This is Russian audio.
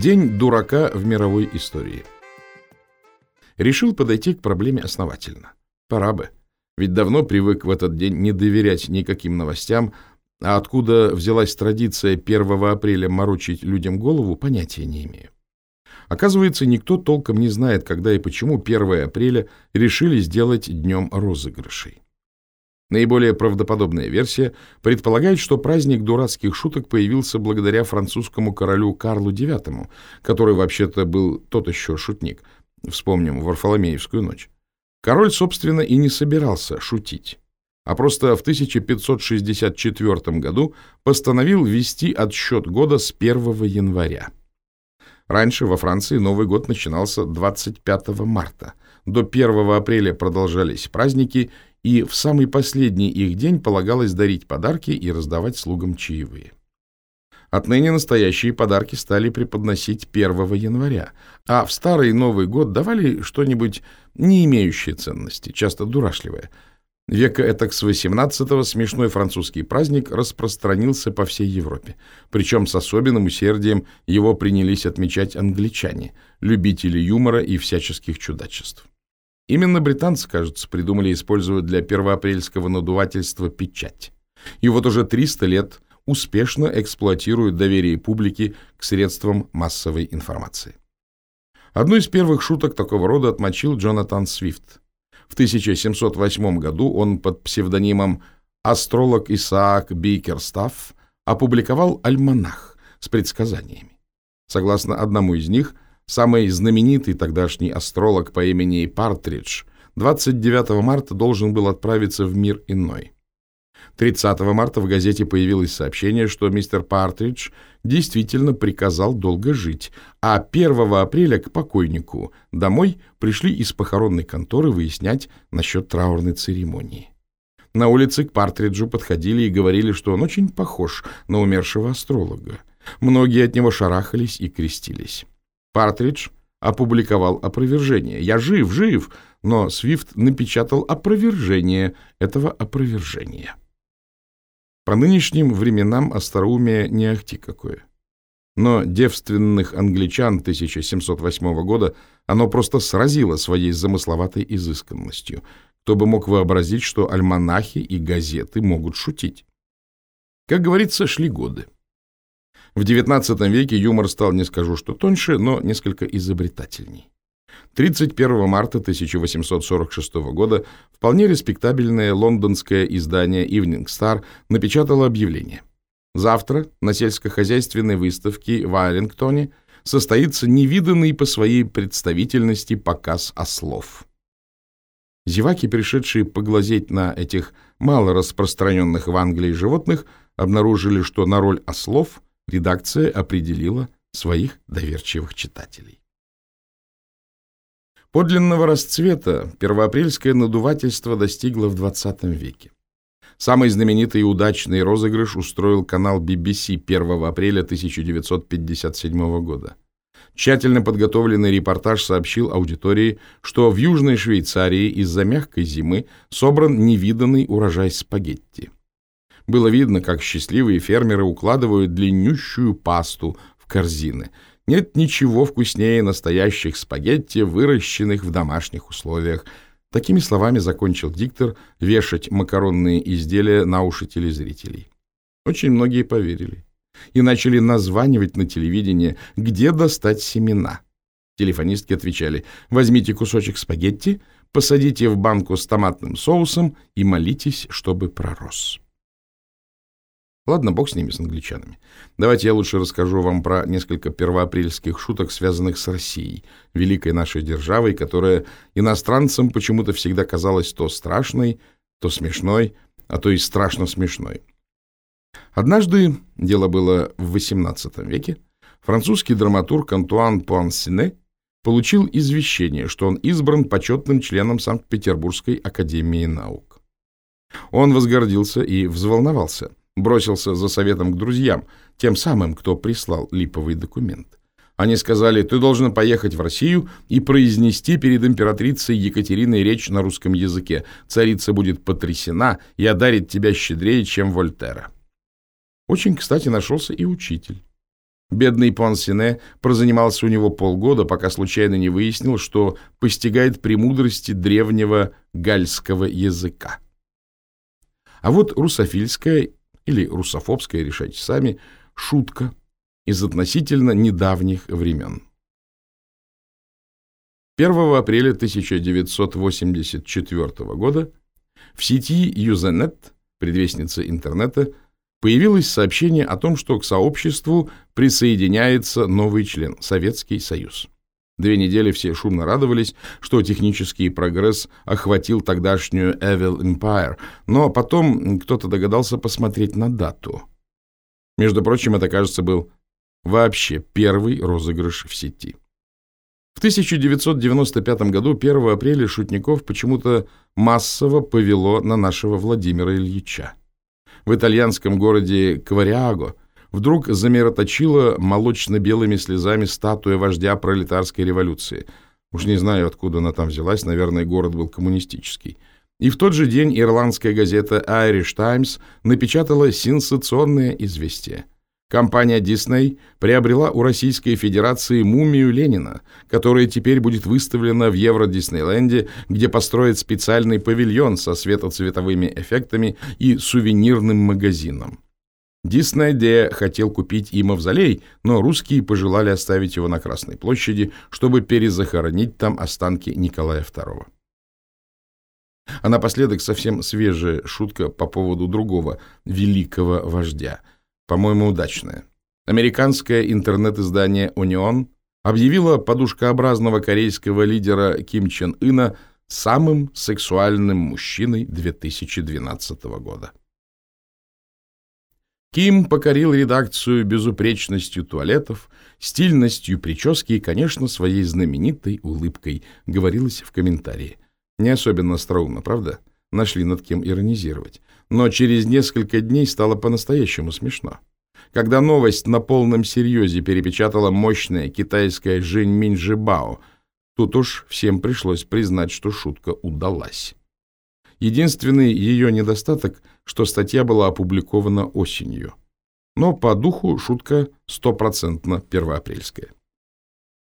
День дурака в мировой истории. Решил подойти к проблеме основательно. Пора бы. Ведь давно привык в этот день не доверять никаким новостям, а откуда взялась традиция 1 апреля морочить людям голову, понятия не имею. Оказывается, никто толком не знает, когда и почему 1 апреля решили сделать днем розыгрышей. Наиболее правдоподобная версия предполагает, что праздник дурацких шуток появился благодаря французскому королю Карлу IX, который вообще-то был тот еще шутник. Вспомним Варфоломеевскую ночь. Король, собственно, и не собирался шутить, а просто в 1564 году постановил ввести отсчет года с 1 января. Раньше во Франции Новый год начинался 25 марта. До 1 апреля продолжались праздники, и в самый последний их день полагалось дарить подарки и раздавать слугам чаевые. Отныне настоящие подарки стали преподносить 1 января, а в Старый Новый год давали что-нибудь не имеющее ценности, часто дурашливое – Века этак с 18-го смешной французский праздник распространился по всей Европе. Причем с особенным усердием его принялись отмечать англичане, любители юмора и всяческих чудачеств. Именно британцы, кажется, придумали использовать для первоапрельского надувательства печать. И вот уже 300 лет успешно эксплуатируют доверие публики к средствам массовой информации. Одну из первых шуток такого рода отмочил Джонатан Свифт – в 1708 году он под псевдонимом «Астролог Исаак Бикерстафф» опубликовал альманах с предсказаниями. Согласно одному из них, самый знаменитый тогдашний астролог по имени Партридж 29 марта должен был отправиться в мир иной. 30 марта в газете появилось сообщение, что мистер Партридж действительно приказал долго жить, а 1 апреля к покойнику домой пришли из похоронной конторы выяснять насчет траурной церемонии. На улице к Партриджу подходили и говорили, что он очень похож на умершего астролога. Многие от него шарахались и крестились. Партридж опубликовал опровержение. «Я жив, жив!» Но Свифт напечатал опровержение этого опровержения. По нынешним временам остроумие не ахти какое. Но девственных англичан 1708 года оно просто сразило своей замысловатой изысканностью. Кто бы мог вообразить, что альманахи и газеты могут шутить. Как говорится, шли годы. В XIX веке юмор стал, не скажу, что тоньше, но несколько изобретательней. 31 марта 1846 года вполне респектабельное лондонское издание Evening Star напечатало объявление. Завтра на сельскохозяйственной выставке в Айлингтоне состоится невиданный по своей представительности показ ослов. Зеваки, пришедшие поглазеть на этих мало распространенных в Англии животных, обнаружили, что на роль ослов редакция определила своих доверчивых читателей. Подлинного расцвета первоапрельское надувательство достигло в XX веке. Самый знаменитый и удачный розыгрыш устроил канал BBC 1 апреля 1957 года. Тщательно подготовленный репортаж сообщил аудитории, что в Южной Швейцарии из-за мягкой зимы собран невиданный урожай спагетти. Было видно, как счастливые фермеры укладывают длиннющую пасту в корзины – нет ничего вкуснее настоящих спагетти, выращенных в домашних условиях. Такими словами закончил диктор вешать макаронные изделия на уши телезрителей. Очень многие поверили и начали названивать на телевидении, где достать семена. Телефонистки отвечали, возьмите кусочек спагетти, посадите в банку с томатным соусом и молитесь, чтобы пророс. Ладно, бог с ними, с англичанами. Давайте я лучше расскажу вам про несколько первоапрельских шуток, связанных с Россией, великой нашей державой, которая иностранцам почему-то всегда казалась то страшной, то смешной, а то и страшно смешной. Однажды, дело было в XVIII веке, французский драматург Антуан Пуансине получил извещение, что он избран почетным членом Санкт-Петербургской академии наук. Он возгордился и взволновался – бросился за советом к друзьям, тем самым, кто прислал липовый документ. Они сказали, ты должен поехать в Россию и произнести перед императрицей Екатериной речь на русском языке. Царица будет потрясена и одарит тебя щедрее, чем Вольтера. Очень, кстати, нашелся и учитель. Бедный Понсине прозанимался у него полгода, пока случайно не выяснил, что постигает премудрости древнего гальского языка. А вот русофильская или русофобская, решайте сами, шутка из относительно недавних времен. 1 апреля 1984 года в сети Usenet, предвестница интернета, появилось сообщение о том, что к сообществу присоединяется новый член – Советский Союз. Две недели все шумно радовались, что технический прогресс охватил тогдашнюю Evil Empire, но потом кто-то догадался посмотреть на дату. Между прочим, это, кажется, был вообще первый розыгрыш в сети. В 1995 году, 1 апреля, шутников почему-то массово повело на нашего Владимира Ильича. В итальянском городе Квариаго вдруг замироточила молочно-белыми слезами статуя вождя пролетарской революции. Уж не знаю, откуда она там взялась, наверное, город был коммунистический. И в тот же день ирландская газета Irish Times напечатала сенсационное известие – Компания Disney приобрела у Российской Федерации мумию Ленина, которая теперь будет выставлена в Евро-Диснейленде, где построят специальный павильон со светоцветовыми эффектами и сувенирным магазином. Дисней Де хотел купить и мавзолей, но русские пожелали оставить его на Красной площади, чтобы перезахоронить там останки Николая II. А напоследок совсем свежая шутка по поводу другого великого вождя – по-моему, удачная. Американское интернет-издание «Унион» объявило подушкообразного корейского лидера Ким Чен Ына самым сексуальным мужчиной 2012 года. Ким покорил редакцию безупречностью туалетов, стильностью прически и, конечно, своей знаменитой улыбкой, говорилось в комментарии. Не особенно остроумно, правда? Нашли над кем иронизировать но через несколько дней стало по-настоящему смешно. Когда новость на полном серьезе перепечатала мощная китайская Жень Минжибао, тут уж всем пришлось признать, что шутка удалась. Единственный ее недостаток, что статья была опубликована осенью. Но по духу шутка стопроцентно первоапрельская.